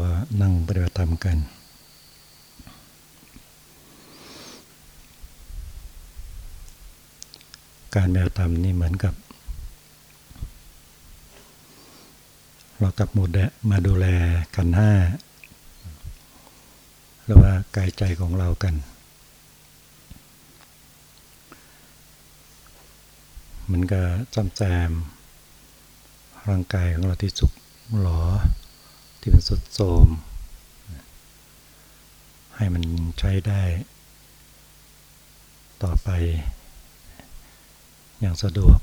ก็นั่งปฏิบัติธรรมกัน การปฏิบัติธรรมนี่เหมือนกับ เรากับหมดมาดูแลกันห้าหรือว่ากายใจของเรากันมันก็จำแจมร่างกายของเราที่สุกหลอ ที่เป็นสุดโทมให้มันใช้ได้ ต่อไป อย่างสะดวก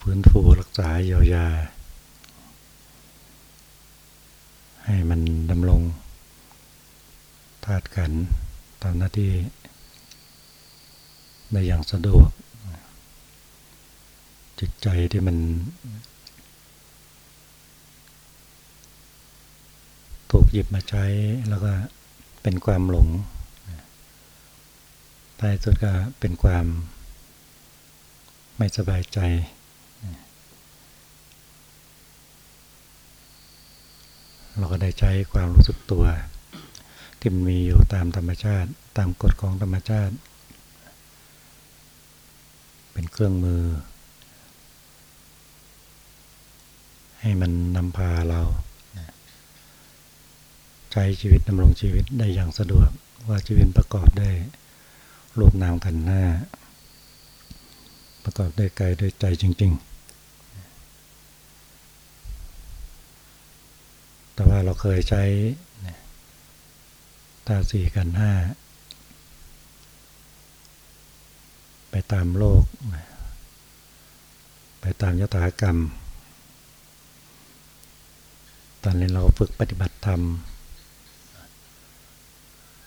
พื้นฟูรักษาเยียวยา ให้มันดำรงธาตุขันตามหน้าที่ในอย่างสะดวก จิตใจที่มันถูก หยิบมาใช้แล้วก็เป็นความหลงท้ายสุดก็เป็นความไม่สบายใจ เราก็ได้ใช้ความรู้สึกตัว ที่มันมีอยู่ตามธรรมชาติ ตามกฎของธรรมชาติ เป็นเครื่องมือ ให้มันนำพาเรา ใช้ชีวิตดำรงชีวิตได้อย่างสะดวกว่าชีวิตประกอบได้รูปนามขันหน้า ประกอบด้วยกายด้วยใจจริง ๆ แต่ว่าเราเคยใช้ตาสี่กันห้าไปตามโลก ไปตามยถากรรม ตอนนี้เราฝึกปฏิบัติธรรมเ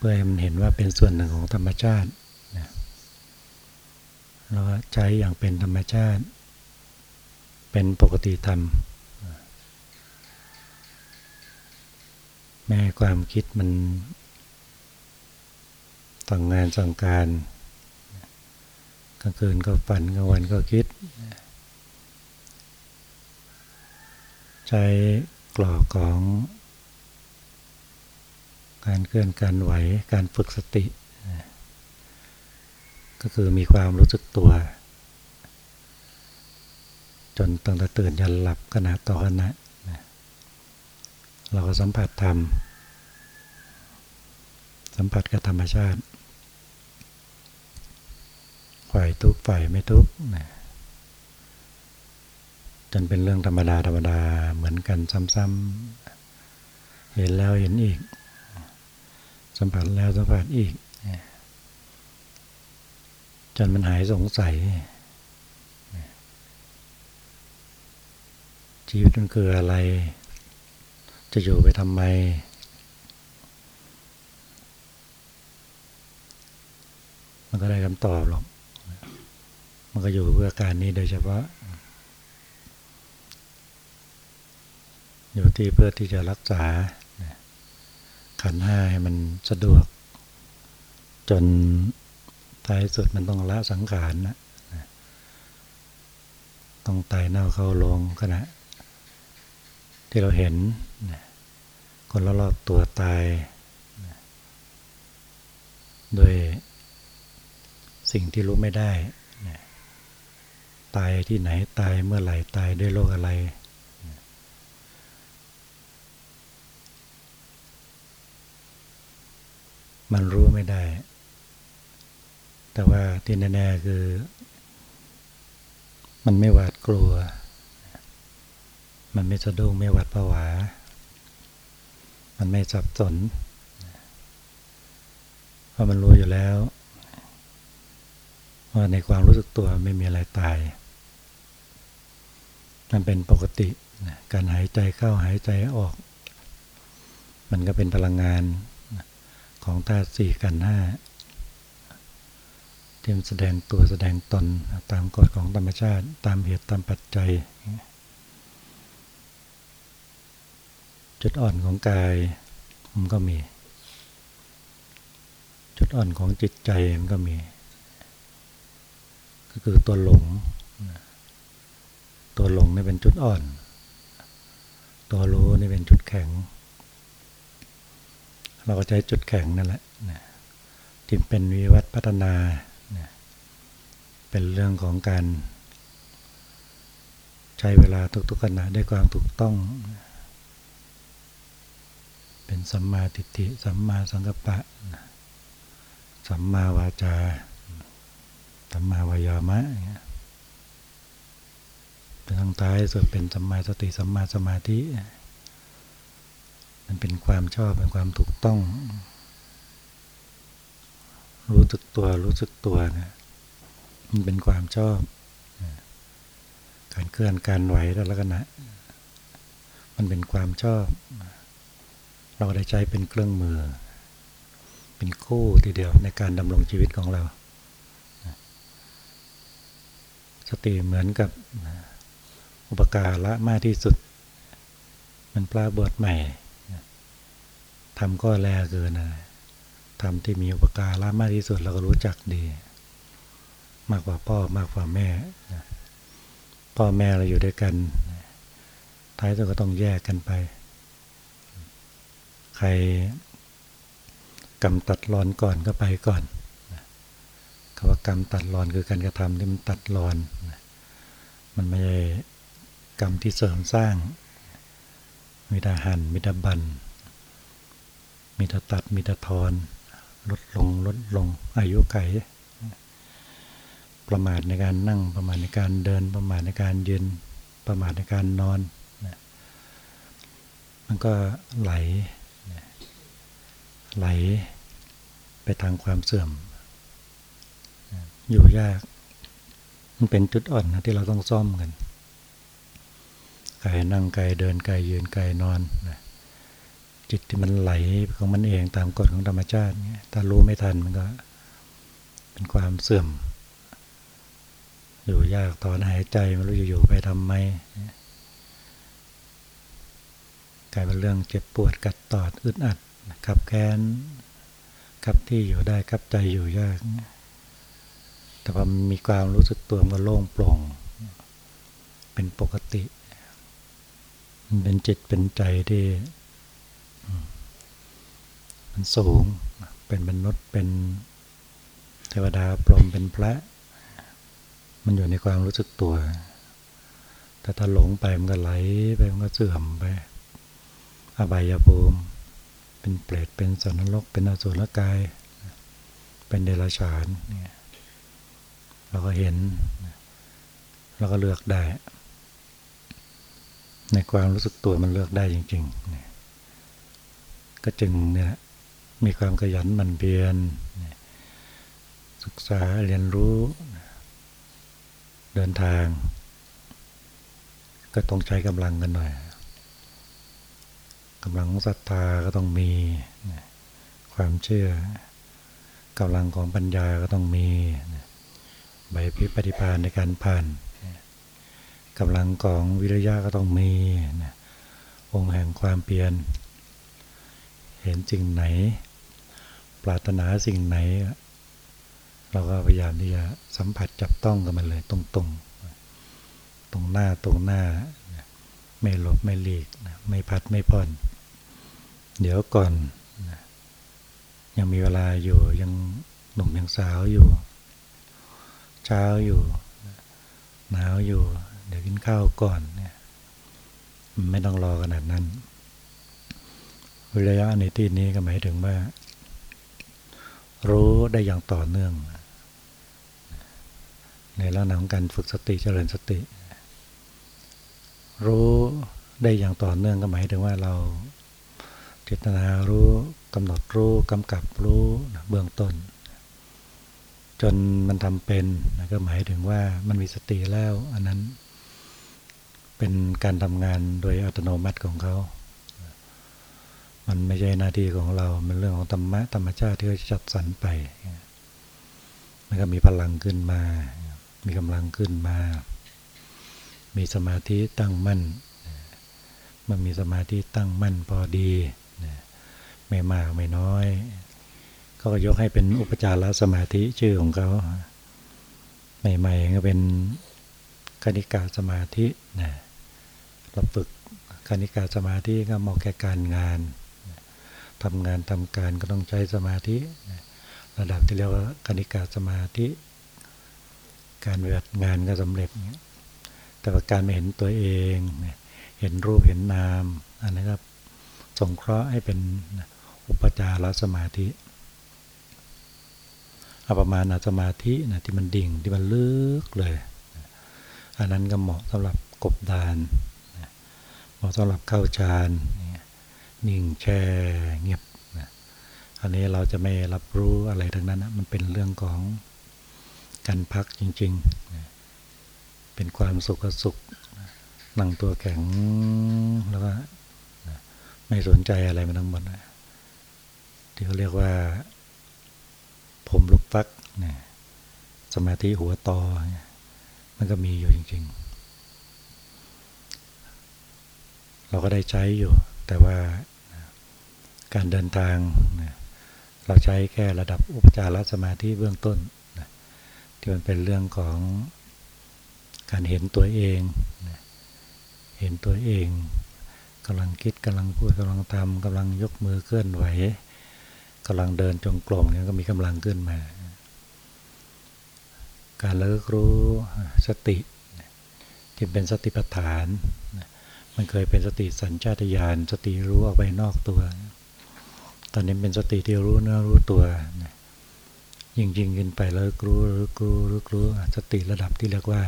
พื่อให้มันเห็นว่าเป็นส่วนหนึ่งของธรรมชาติเราใช้อย่างเป็นธรรมชาติ เป็นปกติธรรม แม้ความคิดมันสั่งงานสั่งการกลางคืนก็ฝันกลางวันก็คิด ใช้กรอกของ การเคลื่อนการไหวการฝึกสติ ก็คือมีความรู้สึกตัว จนตั้งแต่ตื่นยันหลับขณะต่อขณะเราก็สัมผัสธรรม สัมผัสกับธรรมชาติฝ่ายทุกฝ่ายไม่ทุกจนเป็นเรื่องธรรมดาธรรมดาเหมือนกันซ้ำๆเห็นแล้วเห็นอีก สัมผัสแล้วสัมผัสอีกจนมันหายสงสัย ชีวิตมันคืออะไร จะอยู่ไปทำไม มันก็ได้คำตอบหรอก มันก็อยู่เพื่อการนี้โดยเฉพาะ อยู่ที่เพื่อที่จะรักษา ขันห้าให้มันสะดวก จนท้ายสุดมันต้องละสังขารนะต้องตายเน่าเข้าลงขณะ ที่เราเห็น คนรอบๆตัวตายโดยสิ่งที่รู้ไม่ได้ ตายที่ไหนตายเมื่อไหร่ตายด้วยโรคอะไร มันรู้ไม่ได้ แต่ว่าที่แน่ๆคือ มันไม่หวาดกลัว มันไม่สะดุ้งไม่หวาดผวา มันไม่สับสน เพราะมันรู้อยู่แล้วว่าในความรู้สึกตัวไม่มีอะไรตาย มันเป็นปกติ การหายใจเข้าหายใจออก มันก็เป็นพลังงาน ของธาตุสี่กันห้าเตรียมแสดงตัวแสดงตนตามกฎของธรรมชาติตามเหตุตามปัจจัย จุดอ่อนของกายมันก็มี จุดอ่อนของจิตใจมันก็มี ก็คือตัวหลง ตัวหลงนี่เป็นจุดอ่อน ตัวตัวรู้นี่เป็นจุดแข็ง เราก็ใช้จุดแข็งนั่นแหละที่เป็นวิวัฒพัฒนาเป็นเรื่องของการใช้เวลาทุกๆขณะด้วยความถูกต้อง เป็นสัมมาทิฏฐิสัมมาสังกัปปะสัมมาวาจาสัมมาวายามะเป็นทางท้ายสุดเป็นสัมมาสติสัมมาสมาธิ มันเป็นความชอบเป็นความถูกต้อง รู้สึกตัวรู้สึกตัวนะมันเป็นความชอบ การเคลื่อนการไหวแต่ละขณะมันเป็นความชอบ เราได้ใช้เป็นเครื่องมือ เป็นคู่ทีเดียวในการดำรงชีวิตของเรา สติเหมือนกับอุปการะมากที่สุด มันปลาบทใหม่ ทำก็แลเกินนะทำที่มีอุปการะมากที่สุดเราก็รู้จักดี มากกว่าพ่อมากกว่าแม่พ่อแม่เราอยู่ด้วยกัน ท้ายสุดก็ต้องแยกกันไป ใครกำตัดรอนก่อนก็ไปก่อนคำว่ากรรมตัดรอนคือการกระทำที่มันตัดรอน มันไม่ใช่กรรมที่เสริมสร้างมีแต่หันมีแต่บัน มีแต่ตัดมีแต่ทอน ลดลงลดลง อายุไขประมาทในการนั่งประมาทในการเดินประมาทในการยืนประมาทในการนอนมันก็ไหลไหลไปทางความเสื่อมอยู่ยาก มันเป็นจุดอ่อนนะที่เราต้องซ่อมกันกายนั่งกายเดินกายยืนกายนอนนะ จิตที่มันไหลของมันเองตามกฎของธรรมชาติ ถ้ารู้ไม่ทันมันก็เป็นความเสื่อม อยู่ยากตอนหายใจไม่รู้จะอยู่ไปทำไมกลายเป็นเรื่องเจ็บปวดกัดตอดอึดอัดขับแค้นขับที่อยู่ได้ขับใจอยู่ยาก แต่พอมีความรู้สึกตัวมันโล่งโปร่ง เป็นปกติ มันเป็นจิตเป็นใจที่ มันสูง เป็นมนุษย์เป็นเทวดาปรมเป็นพระ มันอยู่ในความรู้สึกตัว แต่ถ้าหลงไปมันก็ไหลไปมันก็เสื่อมไป อบายภูมิ เป็นเปรตเป็นสันนรก เป็นอสุรกาย เป็นเดรัจฉานเราก็เห็น เราก็เลือกได้ ในความรู้สึกตัวมันเลือกได้จริง ๆ ก็จึงเนี่ย มีความขยันหมั่นเพียรศึกษาเรียนรู้ เดินทาง ก็ต้องใช้กำลังกันหน่อยกำลังของศรัทธาก็ต้องมีความเชื่อกำลังของปัญญาก็ต้องมีใบพิปฏิภาณในการผ่านกำลังของวิริยะก็ต้องมีองค์แห่งความเปลี่ยนเห็นสิ่งไหน ปรารถนาสิ่งไหน เราก็พยายามที่จะสัมผัสจับต้องกับมันเลย ตรงๆ ตรงหน้าตรงหน้า ไม่หลบไม่หลีก ไม่พัดไม่พ่อน เดี๋ยวก่อน ยังมีเวลาอยู่ยังหนุ่มยังสาวอยู่ เช้าอยู่ หนาวอยู่ เดี๋ยวกินข้าวก่อนเนี่ยไม่ต้องรอขนาดนั้นวิริยะในที่นี้ก็หมายถึงว่า รู้ได้อย่างต่อเนื่อง ในลักษณะของการฝึกสติเจริญสติ รู้ได้อย่างต่อเนื่องก็หมายถึงว่าเราเจตนารู้กำหนดรู้กำกับรู้เบื้องต้น จนมันทำเป็นก็หมายถึงว่ามันมีสติแล้ว อันนั้นเป็นการทำงานโดยอัตโนมัติของเขา มันไม่ใช่หน้าที่ของเรา มันเรื่องของธรรมะธรรมชาติที่เขาจัดสรรไป มันก็มีพลังขึ้นมา มีกำลังขึ้นมา มีสมาธิตั้งมั่น มันมีสมาธิตั้งมั่นพอดี ไม่มากไม่น้อยเขาก็ยกให้เป็นอุปจารสมาธิชื่อของเขา ใหม่ๆก็เป็นคณิกาสมาธินะเราฝึกคณิกาสมาธิก็เหมาะแก่การงาน ทำงานทำการก็ต้องใช้สมาธิระดับที่เรียกว่าคณิกาสมาธิ การปฏิบัติงานก็สำเร็จแต่ว่าการไม่เห็นตัวเองเห็นรูปเห็นนาม อันนี้ก็สงเคราะห์ให้เป็นอุปจารสมาธิอประมาณสมาธินะที่มันดิ่งที่มันลึกเลย อันนั้นก็เหมาะสำหรับกบดานเหมาะสำหรับเข้าฌาน นิ่งแช่เงียบนะอันนี้เราจะไม่รับรู้อะไรทั้งนั้นนะมันเป็นเรื่องของการพักจริงๆเป็นความสุขสุขนั่งตัวแข็งแล้วก็ไม่สนใจอะไรมันทั้งหมดที่เขาเรียกว่า ผมลุกฟักสมาธิหัวตอ มันก็มีอยู่จริง ๆ เราก็ได้ใช้อยู่ แต่ว่าการเดินทางเราใช้แค่ระดับอุปจารสมาธิเบื้องต้นที่มันเป็นเรื่องของการเห็นตัวเอง เห็นตัวเองกำลังคิดกำลังพูดกำลังทำกำลังยกมือเคลื่อนไหวกำลังเดินจงกรมเนี่ยก็มีกำลังขึ้นมา การเลิกรู้สติที่เป็นสติปัฏฐาน มันเคยเป็นสติสัญชาตญาณสติรู้ออกไปนอกตัว ตอนนี้เป็นสติที่รู้เนื้อรู้ตัวยิ่งยิ่งขึ้นไปแล้วรู้รู้รู้รู้รู้สติระดับที่เรียกว่า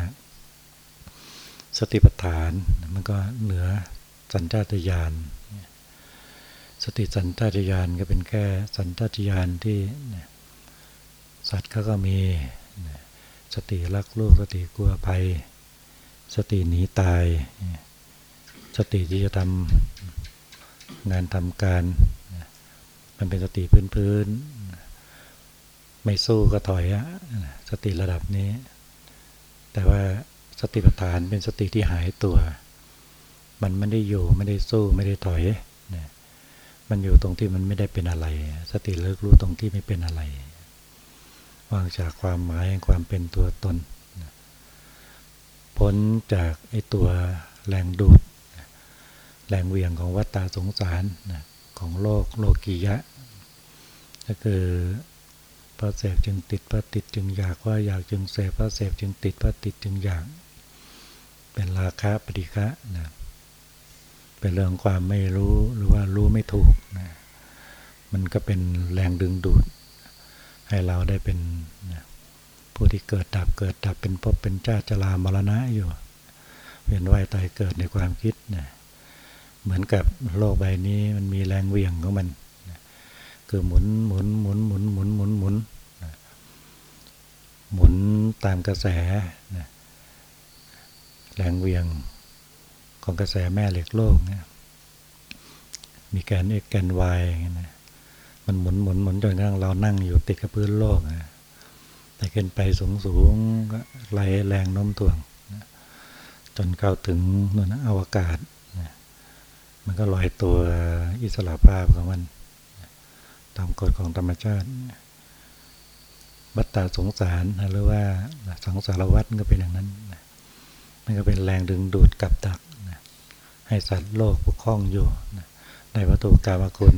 สติปัฏฐานมันก็เหนือสัญชาตญาณสติสัญชาตญาณก็เป็นแค่สัญชาตญาณที่สัตว์เขาก็มีสติรักลูกสติกลัวภัย สติหนีตาย สติที่จะทำงานทำการ มันเป็นสติพื้นๆ ไม่สู้ก็ถอยอะสติระดับนี้ แต่ว่าสติปัฏฐานเป็นสติที่หายตัว มันไม่ได้อยู่ไม่ได้สู้ไม่ได้ถอย มันอยู่ตรงที่มันไม่ได้เป็นอะไร สติเลิกรู้ตรงที่ไม่เป็นอะไรวางจากความหมายความเป็นตัวตน พ้นจากไอ้ตัวแรงดูด แรงเวียงของวัฏฏาสงสารนะของโลกโลกียะ ก็คือพระเสพจึงติดพระติดจึงอยากว่าอยากจึงเสพพระเสพจึงติดพระติดจึงอยาก เป็นราคะปฏิฆะนะเป็นเรื่องความไม่รู้หรือว่ารู้ไม่ถูกนะมันก็เป็นแรงดึงดูด ให้เราได้เป็นนะผู้ที่เกิดดับเกิดดับเป็นภพเป็นชาติจรามรณะอยู่เวียนว่ายตายเกิดในความคิดนะ เหมือนกับโลกใบนี้มันมีแรงเวียงของมันคือหมุนหมุนหมุนหมุนหมุนหมุนหมุนหมุนตามกระแสแรงเวียงของกระแสแม่เหล็กโลกเนี่ยมีแกนเอกแกนวายมันหมุนหมุนหมุนจนกระทั่งเรานั่งอยู่ติดกับพื้นโลกนะแต่ขึ้นไปสูงสูงก็ไหลแรงโน้มถ่วงจนเข้าถึงนนอวกาศ มันก็ลอยตัวอิสระภาพของมันตามกฎของธรรมชาติ บัตตาสงสารหรือว่าสังสารวัฏก็เป็นอย่างนั้นมันก็เป็นแรงดึงดูดกับดักให้สัตว์โลกปกครองอยู่ในวัตถุกรรมคุณ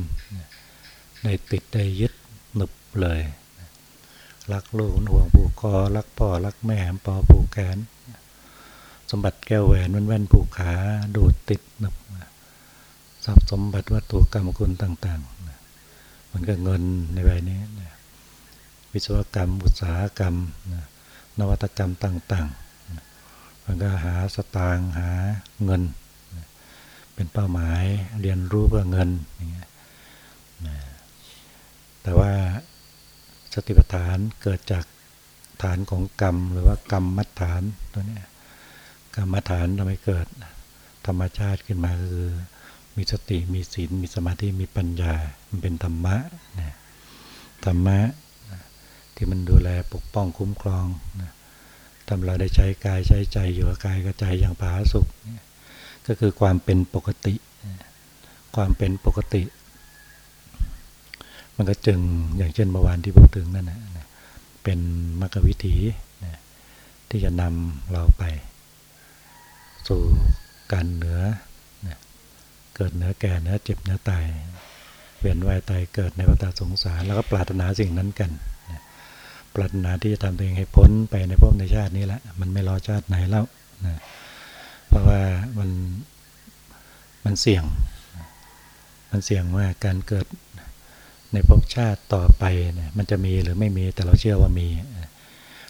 ได้ติดได้ยึดหนึบเลยรักลูกห่วงผูกคอรักพ่อรักแม่ปอผูกแขน สมบัติแก้วแหวนแว่นผูกขาดูดติดหนึบ ทรัพย์สมบัติวัตถุกรรมคุณต่างๆ มันก็เงินในใบนี้วิศวกรรม อุตสาหกรรมนวัตกรรมต่างๆมันก็หาสตางค์หาเงินเป็นเป้าหมายเรียนรู้เพื่อเงินแต่ว่าสติปัฏฐานเกิดจากฐานของกรรม หรือว่ากรรมมัฏฐานตัวนี้กรรมฐานทำให้เกิดธรรมชาติขึ้นมาคือ มีสติมีศีลมีสมาธิมีปัญญา มันเป็นธรรมะนะธรรมะที่มันดูแลปกป้องคุ้มครองนะทำเราได้ใช้กายใช้ใจอยู่กับกายกับใจอย่างผาสุกก็คือความเป็นปกติ ความเป็นปกติ มันก็จึงอย่างเช่นเมื่อวานที่พูดถึงนั่นนะเป็นมรรควิถีนะที่จะนำเราไป สู่การเหนือ กิดเนื้อแก่เนื้อเจ็บเนื้อตาย เวียนว่ายตายเกิดในวัฏสงสาร แล้วก็ปรารถนาสิ่งนั้นกันปรารถนาที่จะทำตัวเองให้พ้นไปในภพในชาตินี้แหละมันไม่รอชาติไหนแล้วนะเพราะว่ามันมันเสี่ยง มันเสี่ยงว่าการเกิดในภพชาติต่อไปเนี่ยมันจะมีหรือไม่มีแต่เราเชื่อว่ามี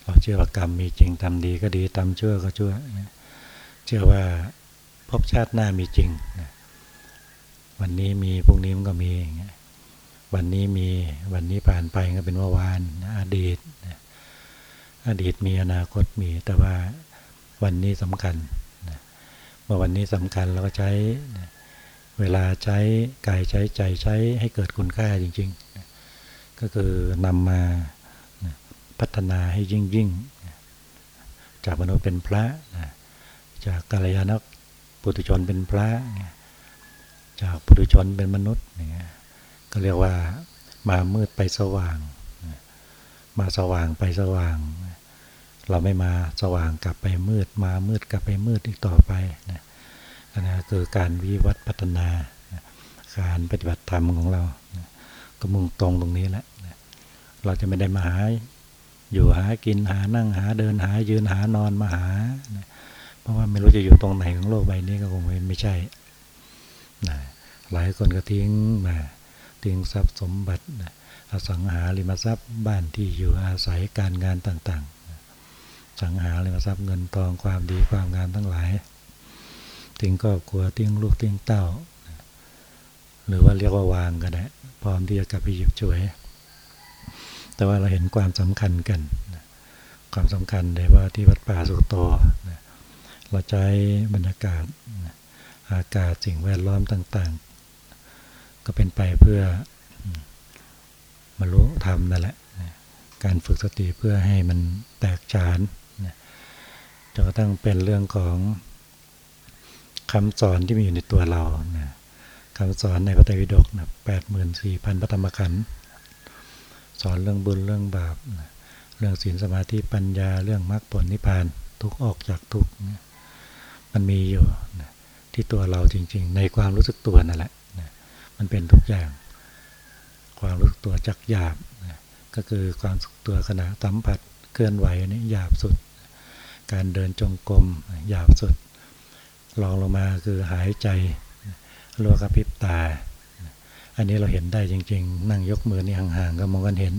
เราเชื่อว่ากรรมมีจริงทำดีก็ดีทำชั่วก็ชั่วเชื่อว่าภพชาติหน้ามีจริง วันนี้มีพรุ่งนี้มันก็มีวันนี้มีวันนี้ผ่านไปก็เป็นว่าวานอดีตอดีตมีอนาคตมี แต่ว่าวันนี้สำคัญเมื่อวันนี้สำคัญเราก็ใช้เวลาใช้กายใช้ใจใช้ให้เกิดคุณค่าจริง ๆ ก็คือนำมาพัฒนาให้ยิ่งยิ่งจากมนุษย์เป็นพระจากกัลยาณปุถุชนเป็นพระ จากปุถุชนเป็นมนุษย์เนี่ยก็เรียกว่ามามืดไปสว่าง มาสว่างไปสว่าง เราไม่มาสว่างกลับไปมืด มามืดกลับไปมืดอีกต่อไปนะนะคือการวิวัฒพัฒนาการปฏิบัติธรรมของเราก็มุ่งตรงตรงนี้แหละเราจะไม่ได้มาหาอยู่หากินหานั่งหาเดินหายืนหานอนมาหา เพราะว่าไม่รู้จะอยู่ตรงไหนของโลกใบนี้ก็คงไม่ใช่ หลายคนก็ทิ้งมาทิ้งทรัพย์สมบัติอสังหาริมทรัพย์บ้านที่อยู่อาศัยการงานต่างๆ สังหาริมทรัพย์เงินทองความดีความงามทั้งหลาย ทิ้งครอบครัวทิ้งลูกทิ้งเต้า หรือว่าเรียกว่าวางก็ได้พร้อมที่จะกลับไปหยิบช่วย แต่ว่าเราเห็นความสำคัญกัน ความสำคัญเลยว่าที่วัดป่าสุโตเราใช้บรรยากาศอากาศสิ่งแวดล้อมต่างๆ ก็เป็นไปเพื่อมารู้ทำนั่นแหละ การฝึกสติเพื่อให้มันแตกฉานจนกระทั่งเป็นเรื่องของคำสอนที่มีอยู่ในตัวเรานะคำสอนในพระไตรปิฎกนะแปดหมื่นสี่พันพระธรรมขันธ์สอนเรื่องบุญเรื่องบาปนะเรื่องศีลสมาธิปัญญาเรื่องมรรคผลนิพพานทุกออกจากทุกนะมันมีอยู่นะที่ตัวเราจริง ๆ ในความรู้สึกตัวนั่นแหละ มันเป็นทุกอย่าง ความรู้สึกตัวจักหยาบก็คือความสึกตัวขณะสัมผัสเคลื่อนไหวนี่หยาบสุด การเดินจงกรมหยาบสุดลองลงมาคือหายใจรัวกระพริบตา อันนี้เราเห็นได้จริง ๆ นั่งยกมือนี่ห่างๆก็มองกันเห็น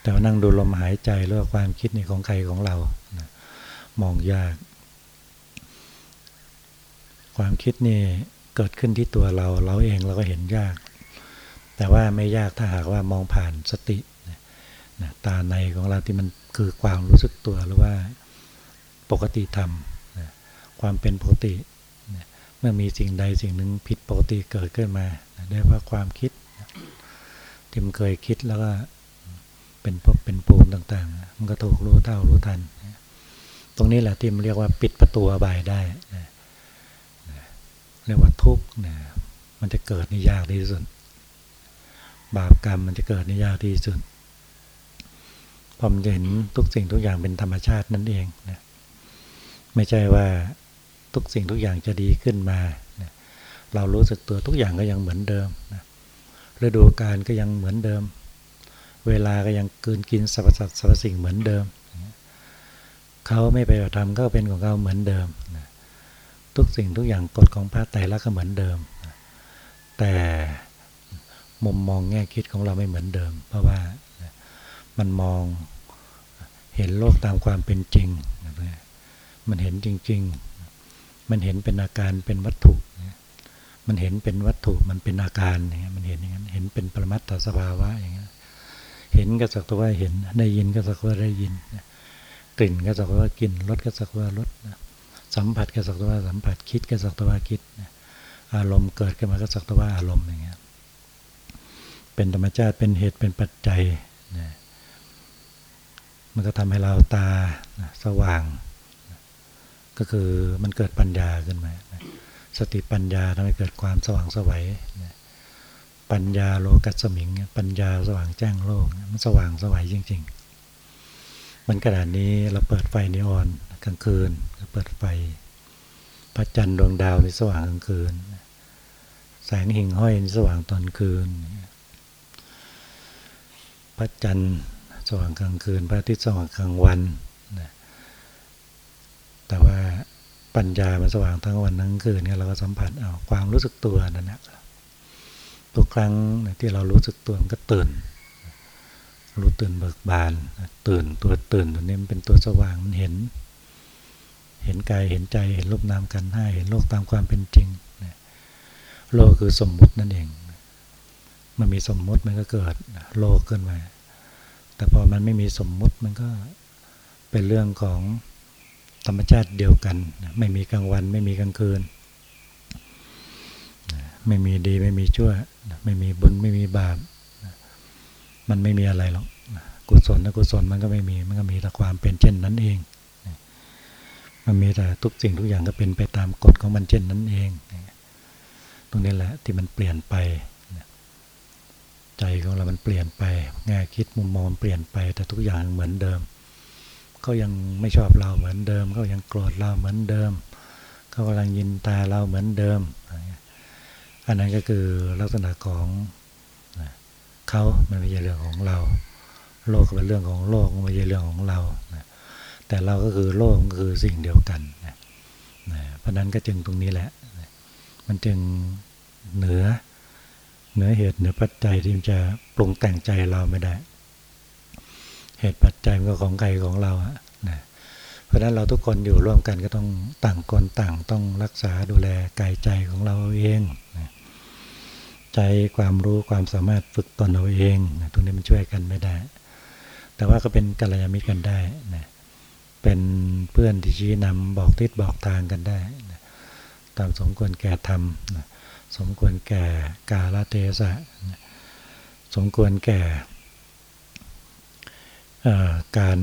แต่ว่านั่งดูลมหายใจหรือความคิดนี่ของใครของเรา มองยาก ความคิดนี่ เกิดขึ้นที่ตัวเรา เราเองเราก็เห็นยาก แต่ว่าไม่ยากถ้าหากว่ามองผ่านสติตาในของเราที่มันคือความรู้สึกตัวหรือว่าปกติธรรมความเป็นปกติเมื่อมีสิ่งใดสิ่งหนึ่งผิดปกติเกิดขึ้นมาได้ว่าความคิดที่มันเคยคิดแล้วก็เป็นพบเป็นปูมต่างๆ มันก็ถูกรู้เท่ารู้ทันตรงนี้แหละที่มันเรียกว่าปิดประตูอบายได้ เรียกว่าทุกข์มันจะเกิดในยากที่สุด บาปกรรมมันจะเกิดในยากที่สุดพอมันจะเห็นทุกสิ่งทุกอย่างเป็นธรรมชาตินั่นเองนะไม่ใช่ว่าทุกสิ่งทุกอย่างจะดีขึ้นมาเรารู้สึกตัวทุกอย่างก็ยังเหมือนเดิมฤดูกาลก็ยังเหมือนเดิม เวลาก็ยังกินกินสรรพสัตว์สรรพสิ่งเหมือนเดิม เขาไม่ไปทำก็เป็นของเขาเหมือนเดิม ทุกสิ่งทุกอย่างกฎของพระไตรลักษณ์ก็เหมือนเดิม แต่มุมมองแง่คิดของเราไม่เหมือนเดิม เพราะว่ามันมองเห็นโลกตามความเป็นจริง มันเห็นจริง ๆ มันเห็นเป็นอาการเป็นวัตถุ มันเห็นเป็นวัตถุมันเป็นอาการอย่างเงี้ยมันเห็นอย่างนั้นเห็นเป็นปรมัตถสภาวะอย่างเงี้ยเห็นก็สักแต่ว่าเห็นได้ยินก็สักว่าได้ยินกลิ่นก็สักว่ากลิ่นรสก็สักว่ารส สัมผัสก็สักตว่าสัมผัสคิดก็สักตว่าคิดอารมณ์เกิดขึ้นมาก็สักตว่าอารมณ์อย่างเงี้ยเป็นธรรมชาติเป็นเหตุเป็นปัจจัยมันก็ทำให้เราตาสว่างก็คือมันเกิดปัญญาขึ้นมาสติปัญญาทำให้เกิดความสว่างสวัยปัญญาโลกัสมิง ปัญญาสว่างแจ้งโลก มันสว่างสวัยจริง ๆ มันกระดาษนี้เราเปิดไฟนีออน กลางคืนเปิดไฟพระจันทร์ดวงดาวในสว่างกลางคืน แสงหิ่งห้อยสว่างตอนคืน พระจันทร์สว่างกลางคืน พระอาทิตย์สว่างกลางวันแต่ว่าปัญญามันสว่างทั้งวันทั้งคืนเนี่ยเราก็สัมผัสเอาความรู้สึกตัวนั่นแหละทุกครั้งที่เรารู้สึกตัวมันก็ตื่น รู้ตื่นเบิกบาน ตื่นตัวตื่นตัวนี้มันเป็นตัวสว่างมันเห็น เห็นกายเห็นใจเห็นรูปนามกันให้เห็นโลกตามความเป็นจริงโลกคือสมมุตินั่นเองมันมีสมมุติมันก็เกิดโลกขึ้นมา แต่พอมันไม่มีสมมุติมันก็เป็นเรื่องของธรรมชาติเดียวกัน ไม่มีกลางวันไม่มีกลางคืน ไม่มีดีไม่มีชั่ว ไม่มีบุญไม่มีบาป มันไม่มีอะไรหรอก กุศลและกุศลมันก็ไม่มี มันก็มีแต่ความเป็นเช่นนั้นเอง มันมีแต่ทุกสิ่งทุกอย่างก็เป็นไปตามกฎของมันเช่นนั้นเอง ตรงนี้แหละที่มันเปลี่ยนไป ใจของเรา มันเปลี่ยนไป แง่คิดมุมมองเปลี่ยนไป แต่ทุกอย่างเหมือนเดิม เขายังไม่ชอบเราเหมือนเดิม เขายังโกรธเราเหมือนเดิม เขากำลังยินตาเราเหมือนเดิม อันนั้นก็คือลักษณะของเขามันไม่ใช่เรื่องของเรา โลกเป็นเรื่องของโลกไม่ใช่เรื่องของเรา แต่เราก็คือโลกก็คือสิ่งเดียวกันเพราะนั้นก็จึงตรงนี้แหละ มันจึงเหนือเหนือเหตุเหนือปัจจัยที่จะปรุงแต่งใจเราไม่ได้ เหตุปัจจัยมันก็ของใครของเราอะนะเพราะฉะนั้นเราทุกคนอยู่ร่วมกันก็ต้องต่างคนต่างต้องรักษาดูแลกายใจของเราเองนะใจความรู้ความสามารถฝึกตนเราเองนะตรงนี้มันช่วยกันไม่ได้ แต่ว่าก็เป็นกัลยาณมิตรกันได้นะ เป็นเพื่อนที่ชี้นำบอกทิศบอกทางกันได้ ตามสมควรแก่ธรรมสมควรแก่กาลเทศะสมควรแก่การ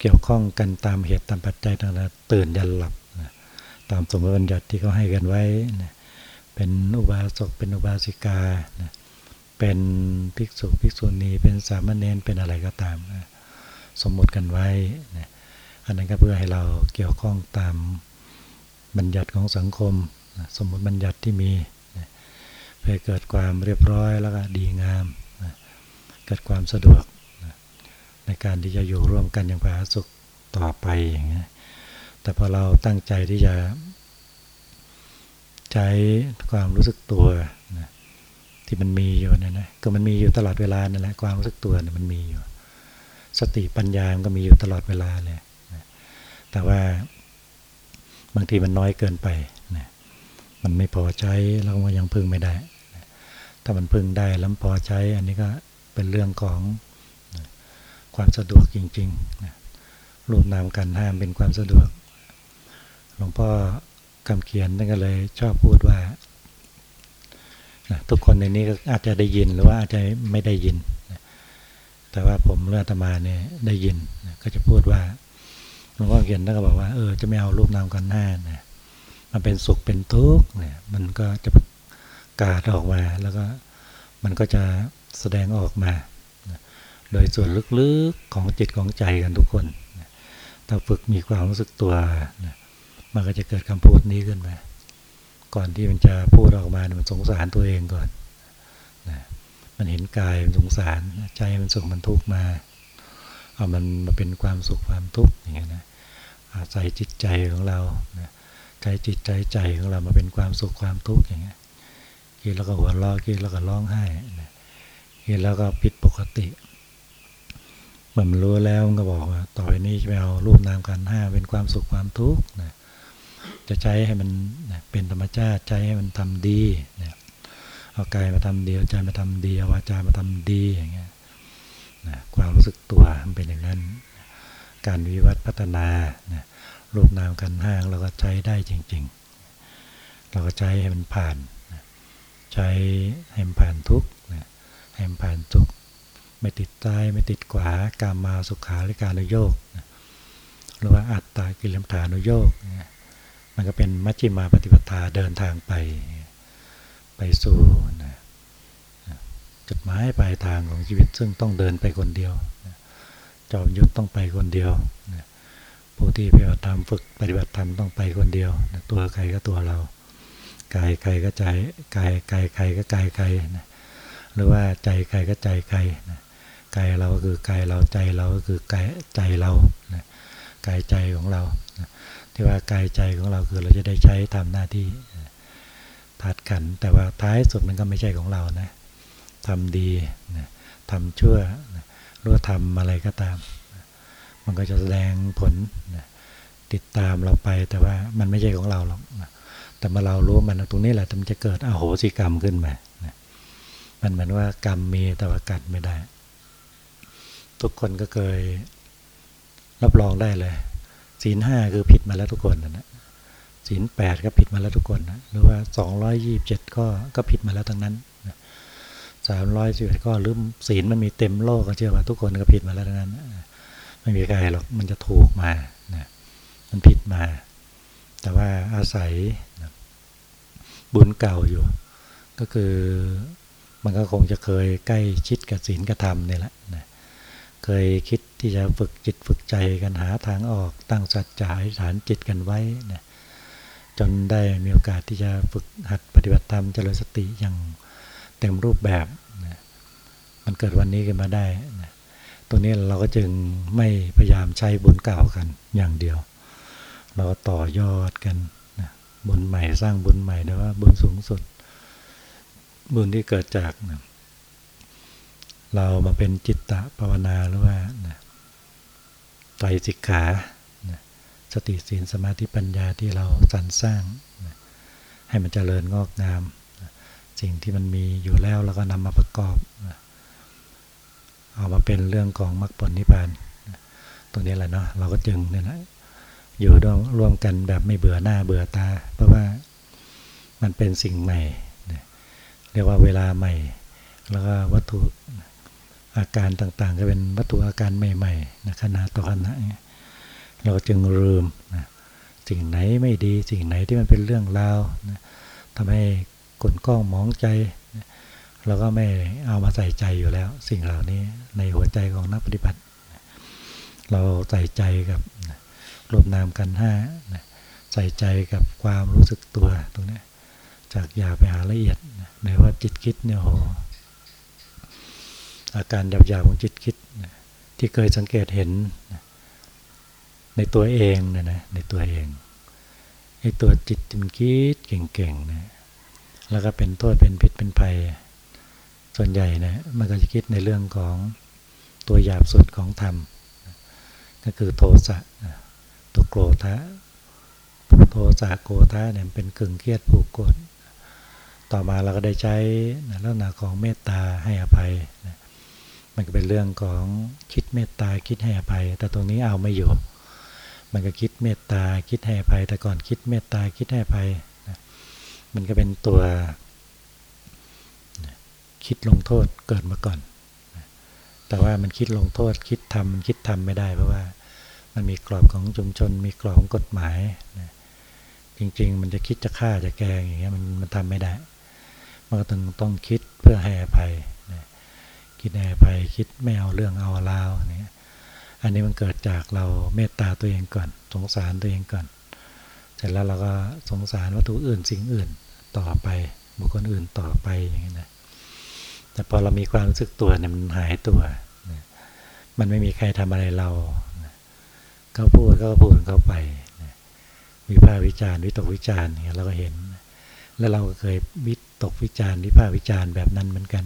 เกี่ยวข้องกันตามเหตุตามปัจจัยต่างๆตื่นยันหลับตามสมมติบัญญัติที่เขาให้กันไว้ เป็นอุบาสกเป็นอุบาสิกา เป็นภิกษุภิกษุณีเป็นสามเณรเป็นอะไรก็ตามนะ สมมติกันไว้นะอันนั้นก็เพื่อให้เราเกี่ยวข้องตามบัญญัติของสังคมนะสมมติบัญญัติที่มีนะเพื่อเกิดความเรียบร้อยแล้วก็ดีงามนะเกิดความสะดวกในการที่จะอยู่ร่วมกันอย่างผาสุขต่อไปอย่างเงี้ยแต่พอเราตั้งใจที่จะใช้ความรู้สึกตัวนะที่มันมีอยู่นี่ยนะก็มันมีอยู่ตลอดเวลานั่นแหละความรู้สึกตัวนี่ยมันมีอยู่ สติปัญญามันก็มีอยู่ตลอดเวลาเลยแต่ว่าบางทีมันน้อยเกินไปนะมันไม่พอใช้เราก็ยังพึ่งไม่ได้ ถ้ามันพึ่งได้แล้วพอใช้ อันนี้ก็เป็นเรื่องของความสะดวกจริงๆรูปนามกันห้ามเป็นความสะดวก หลวงพ่อคำเขียนนั่นก็เลยชอบพูดว่า ทุกคนในนี้ก็อาจจะได้ยินหรือว่าอาจจะไม่ได้ยิน แต่ว่าผมเลือตมาเนี่ยได้ยินก็จะพูดว่าหลวงพ่อเขียนนั่นก็บอกว่าเออจะไม่เอารูปนามกันหน้านะมันเป็นสุขเป็นทุกข์เนี่ยมันก็จะประกาศออกมา แล้วก็มันก็จะแสดงออกมา โดยส่วนลึกๆของจิตของใจกันทุกคนถ้าฝึกมีความรู้สึกตัวมันก็จะเกิดคำพูดนี้ขึ้นมา ก่อนที่มันจะพูดออกมามันสงสารตัวเองก่อน มันเห็นกายมันสงสาร ใจมันสุขมันทุกข์มา เอามันมาเป็นความสุขความทุกข์อย่างเงี้ยนะอาศัยจิตใจของเราใจจิตใจใจของเรามาเป็นความสุขความทุกข์อย่างเงี้ยกินแล้วก็หัวเราะกินแล้วก็ร้องไห้กินแล้วก็ผิดปกติมันรู้แล้วก็บอกว่า ต่อไปนี้จะเอารูปนามกันห้าเป็นความสุขความทุกข์นะจะใช้ให้มันเป็นธรรมชาติใช้ให้มันทำดีนะ เอากายมาทำดีเอาใจมาทำดีเอาวาจามาทำดีอย่างเงี้ยนะความรู้สึกตัวมันเป็นอย่างนั้น การวิวัฒน์พัฒนานะรูปนามกันห้างเราก็ใช้ได้จริง ๆ เราก็ใช้ให้มันผ่านใช้ให้มันผ่านทุกข์ให้มันผ่านทุก ไม่ติดใจไม่ติดขวากามาสุขาหริการโยกหรือว่าอัตตากิลมฐานุโยกมันก็เป็นมัชฌิมาปฏิปทาเดินทางไป ไปสู่นะจุดหมายปลายทางของชีวิตซึ่งต้องเดินไปคนเดียวจอมยุทธต้องไปคนเดียวผู้ที่ปฏิบัติธรรมฝึกปฏิบัติธรรมต้องไปคนเดียว ตัวใครก็ตัวเรากายใครก็ใจกายกายใครก็กายใครนะหรือว่าใจใครก็ใจใครนะกายเราก็คือกายเราใจเราก็คือกายใจเรานะกายใจของเรานะที่ว่ากายใจของเราคือเราจะได้ใช้ทำหน้าที่ ธาตุขันแต่ว่าท้ายสุดมันก็ไม่ใช่ของเรานะทำดีนะทำชั่วนะหรือว่าทำอะไรก็ตาม มันก็จะแสดงผลนะติดตามเราไปแต่ว่ามันไม่ใช่ของเราหรอกนะแต่เมื่อเรารู้มันตรงนี้แหละมันจะเกิดอโหสิกรรมขึ้นมานะมันเหมือนว่ากรรมมีแต่ว่ากัดไม่ได้ ทุกคนก็เคยรับรองได้เลยศีลห้าคือผิดมาแล้วทุกคนนะ ศีลแปดก็ผิดมาแล้วทุกคนนะหรือว่าสองร้อยยี่บเจ็ดก็ก็ผิดมาแล้วทั้งนั้นสามร้อยสิบก็ลืมศีลมันมีเต็มโลกก็เชื่อว่าทุกคนก็ผิดมาแล้วทั้งนั้นไม่มีใครหรอกมันจะถูกมานะมันผิดมา แต่ว่าอาศัยบุญเก่าอยู่ ก็คือมันก็คงจะเคยใกล้ชิดกับศีลกับธรรมนี่แหละนะเคยคิดที่จะฝึกจิตฝึกใจกันหาทางออกตั้งสัจจะฐานจิตกันไว้นะ จนได้มีโอกาสที่จะฝึกหัดปฏิบัติธรรมเจริญสติอย่างเต็มรูปแบบนะมันเกิดวันนี้ขึ้นมาได้นะตรงนี้เราก็จึงไม่พยายามใช้บุญเก่ากันอย่างเดียว เราต่อยอดกันนะบุญใหม่สร้างบุญใหม่แต่ว่าบุญสูงสุด บุญที่เกิดจากนะเรามาเป็นจิตตะภาวนาหรือว่าไตรสิกขา สติสีนสมาธิปัญญาที่เราสรรสร้าง ให้มันเจริญงอกงาม สิ่งที่มันมีอยู่แล้วแล้วก็นำมาประกอบ เอามาเป็นเรื่องของมรรคผลนิพพานตรงนี้แหละเนาะเราก็จึงเนี่ยนะอยู่ร่วมกันแบบไม่เบื่อหน้าเบื่อตา เพราะว่ามันเป็นสิ่งใหม่ เรียกว่าเวลาใหม่ แล้วก็วัตถุอาการต่างๆ ก็เป็นวัตถุอาการใหม่ๆนะขณะต่อขณะเเราจึงลืมนะสิ่งไหนไม่ดีสิ่งไหนที่มันเป็นเรื่องราวนะทำให้กลก้องมองใจนะเราก็ไม่เอามาใส่ใจอยู่แล้ว สิ่งเหล่านี้ในหัวใจของนักปฏิบัติ เราใส่ใจกับรวมนามกันห้าใส่ใจกับความรู้สึกตัวตรงนี้จากอยาไปหาละเอียดแม้ว่าจิตคิดเนี่ยโหอาการหยาบๆของจิตคิดที่เคยสังเกตเห็น ในตัวเองนะนะในตัวเองไอ้ตัวจิตมันคิดเก่งๆนะแล้วก็เป็นโทษเป็นพิษเป็นภัย ส่วนใหญ่นะมันก็จะคิดในเรื่องของตัวหยาบสุดของธรรม ก็คือโทสะตัวโกรธะโทสะโกธะเนี่ยเป็นกึ่งเครียดผูกกดต่อมาเราก็ได้ใช้ลักษณะของเมตตาให้อภัยนะมันก็เป็นเรื่องของคิดเมตตาคิดให้อภัย แต่ตรงนี้เอาไม่อยู่ มันก็คิดเมตตาคิดให้ภัย แต่ก่อนคิดเมตตาคิดให้ภัยนะมันก็เป็นตัวคิดลงโทษเกิดมาก่อนแต่ว่ามันคิดลงโทษคิดทำมันคิดทำไม่ได้เพราะว่ามันมีกรอบของชุมชน มีกรอบของกฎหมายนะจริง ๆ มันจะคิดจะฆ่าจะแกงอย่างเงี้ยมันมันทำไม่ได้ มันก็ต้องต้องคิดเพื่อให้อภัยคิดแน่ไปคิดไม่เอาเรื่องเอาราวเนี่ย อันนี้มันเกิดจากเราเมตตาตัวเองก่อน สงสารตัวเองก่อน เสร็จแล้วเราก็สงสารวัตถุอื่นสิ่งอื่นต่อไป บุคคลอื่นต่อไปอย่างนี้นะแต่พอเรามีความรู้สึกตัวเนี่ยมันหายตัว มันไม่มีใครทำอะไรเราก็พูดก็พูดเข้าไปวิพากษ์วิจารณ์วิตกวิจารณ์เนี่ยเราก็เห็น แล้วเราก็เคยวิตกวิจารณ์วิพากษ์วิจารณ์แบบนั้นเหมือนกัน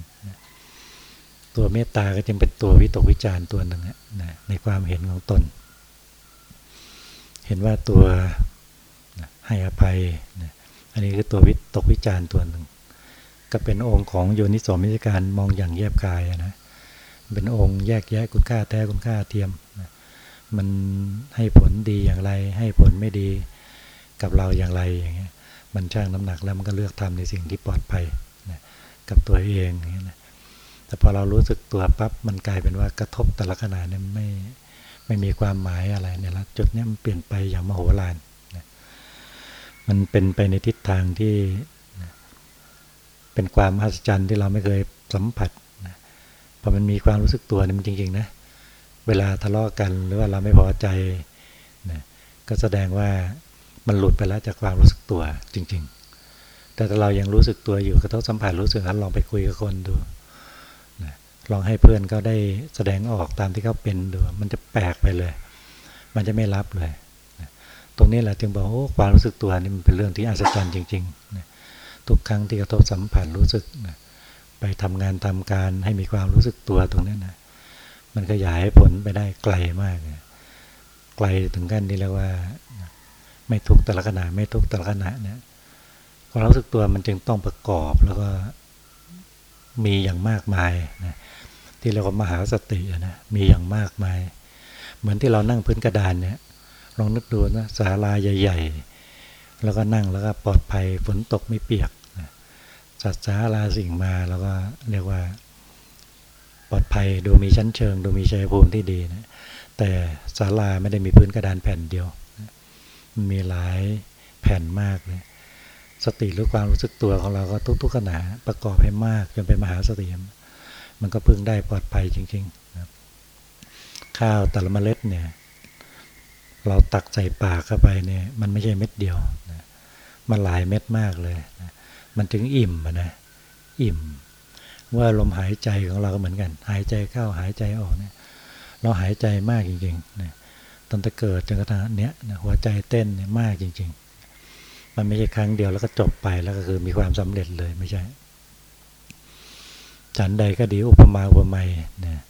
ตัวเมตตาก็จึงเป็นตัววิตกวิจารณ์ตัวหนึ่งนะในความเห็นของตน เห็นว่าตัวให้อภัยนะอันนี้คือตัววิตกวิจารณ์ตัวหนึ่ง ก็เป็นองค์ของโยนิสมิจการมองอย่างแยบกายนะเป็นองค์แยกแยะคุณค่าแท้คุณค่าเทียมนะมันให้ผลดีอย่างไร ให้ผลไม่ดีกับเราอย่างไรอย่างเงี้ยมันช่างน้ำหนักแล้วมันก็เลือกทำในสิ่งที่ปลอดภัยนะกับตัวเองอย่างเงี้ยนะ แต่พอเรารู้สึกตัวปั๊บมันกลายเป็นว่ากระทบแต่ละขณะเนี่ยไม่ไม่มีความหมายอะไรเนี่ยละจุดนี้มันเปลี่ยนไปอย่างมโหฬารนะมันเป็นไปในทิศทางที่นะเป็นความอัศจรรย์ที่เราไม่เคยสัมผัสนะพอมันมีความรู้สึกตัวเนี่ยมันจริง ๆ นะ เวลาทะเลาะกันหรือว่าเราไม่พอใจนะก็แสดงว่ามันหลุดไปแล้วจากความรู้สึกตัวจริง ๆแแต่ถ้าเรายังรู้สึกตัวอยู่กระทบสัมผัสรู้สึกนั้นลองไปคุยกับคนดู ลองให้เพื่อนเขาได้แสดงออกตามที่เขาเป็นดูมันจะแปลกไปเลย มันจะไม่รับเลยตรงนี้แหละจึงบอกโอ้ความรู้สึกตัวนี่มันเป็นเรื่องที่อัศจรรย์จริงๆทุกครั้งที่กระทบสัมผัสรู้สึกไปทำงานทำการให้มีความรู้สึกตัวตรงนี้นะมันขยายผลไปได้ไกลมากไกลถึงขั้นที่เรียกว่า ไม่ทุกแต่ละขณะไม่ทุกแต่ละขณะเนี่ยความรู้สึกตัวมันจึงต้องประกอบแล้วก็มีอย่างมากมายนะ ที่เรียกว่ามหาสตินะมีอย่างมากมาย เหมือนที่เรานั่งพื้นกระดานเนี่ยลองนึกดูนะศาลาใหญ่ ๆ แล้วก็นั่งแล้วก็ปลอดภัยฝนตกไม่เปียกสัตว์สาลาสิ่งมาแล้วก็เรียกว่า ปลอดภัยดูมีชั้นเชิง ดูมีชัยภูมิที่ดีนะแต่ศาลาไม่ได้มีพื้นกระดานแผ่นเดียวมันมีหลายแผ่นมากเลยสติหรือความรู้สึกตัวของเราก็ทุกๆขณะประกอบให้มากจนเป็นมหาสติมั มันก็พึ่งได้ปลอดภัยจริงๆนะข้าวแต่ละเมล็ดเนี่ย เราตักใส่ปากเข้าไปเนี่ยมันไม่ใช่เม็ดเดียวนะมันหลายเม็ดมากเลยนะมันถึงอิ่มนะอิ่ม ว่าลมหายใจของเราก็เหมือนกัน หายใจเข้าหายใจออกเนี่ยเราหายใจมากจริงๆนะตอนจะเกิดจนกระทั่งเนี้ยหัวใจเต้นเนี่ยมากจริง ๆ มันไม่ใช่ครั้งเดียวแล้วก็จบไปแล้วก็คือมีความสำเร็จเลยไม่ใช่ ฉันใดก็ดีอุปมาอุปไมยนะ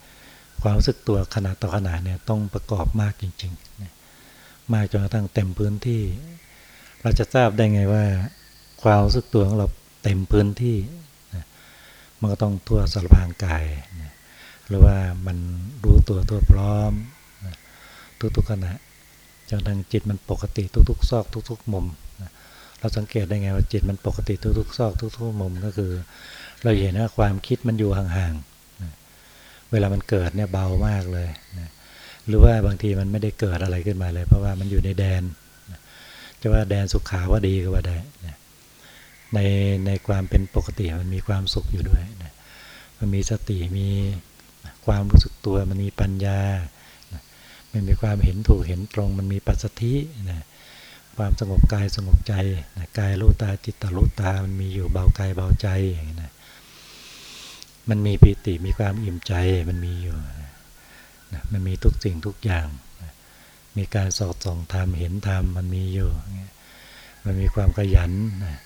ความรู้สึกตัวขนาดต่อขนาดเนี่ยต้องประกอบมากจริงๆนะมากจนกระทั่งเต็มพื้นที่ เราจะทราบได้ไงว่า ความรู้สึกตัวของเราเต็มพื้นที่นะมันก็ต้องทั่วสารพางกายนะหรือว่ามันรู้ตัวตัวพร้อมนะทุกๆขณะจนทางจิตมันปกติทุกๆซอกทุก ๆ มุมนะเราสังเกตได้ไงว่าจิตมันปกติทุกๆซอกทุกๆมุมก็คือ เราเห็นว่าความคิดมันอยู่ห่างๆ เวลามันเกิดเนี่ยเบามากเลยนะหรือว่าบางทีมันไม่ได้เกิดอะไรขึ้นมาเลย เพราะว่ามันอยู่ในแดนจะว่าแดนสุขขาว่าดีก็ว่าได้นะในในความเป็นปกติมันมีความสุขอยู่ด้วยนะมันมีสติมีความรู้สึกตัวมันมีปัญญามันมีความเห็นถูกเห็นตรง มันมีปัจสถินะความสงบกายสงบใจนะกายรู้ตาจิตตรู้ตามันมีอยู่เบากายเบาใจอย่างนี้นะ มันมีปิติมีความอิ่มใจมันมีอยู่นะมันมีทุกสิ่งทุกอย่างนะมีการสอดส่องธรรมเห็นธรรมมันมีอยู่ มันมีความขยันนะ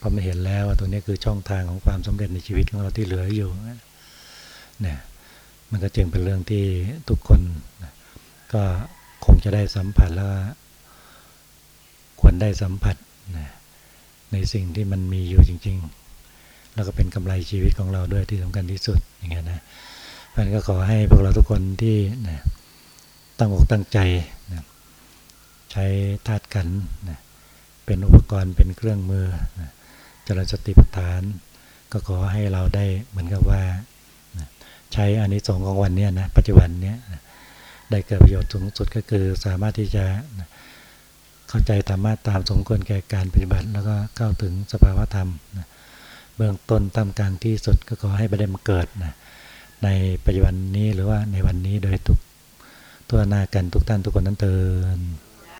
พอมาเห็นแล้วว่าตัวนี้คือช่องทางของความสำเร็จในชีวิตของเราที่เหลืออยู่เนี่ยมันก็จึงเป็นเรื่องที่ทุกคนนะก็คงจะได้สัมผัสแล้วควรได้สัมผัสนะในสิ่งที่มันมีอยู่จริง ๆ แล้วก็เป็นกำไรชีวิตของเราด้วยที่สำคัญที่สุดอย่างเงี้ยนะมันก็ขอให้พวกเราทุกคนที่นะตั้งอกตั้งใจนะใช้ธาตุขันนะเป็นอุปกรณ์เป็นเครื่องมือนะจริญสติปัฏฐาน ก็ขอให้เราได้เหมือนกับว่านะใช้อานิสงส์ของวันนี้นะปัจจุบันเนี้นะได้เกิดประโยชน์สูงสุดก็คือสามารถที่จะนะเข้าใจธรรมะตามสมควรแก่การปฏิบัติ แล้วก็เข้าถึงสภาวธรรมนะ เบื้องต้นตามกลางที่สุดก็ขอให้ประเด็นเกิดนะในปัจจุบันนี้หรือว่าในวันนี้โดยทุกตัวนากันทุกท่านทุกคนนั้นเตือน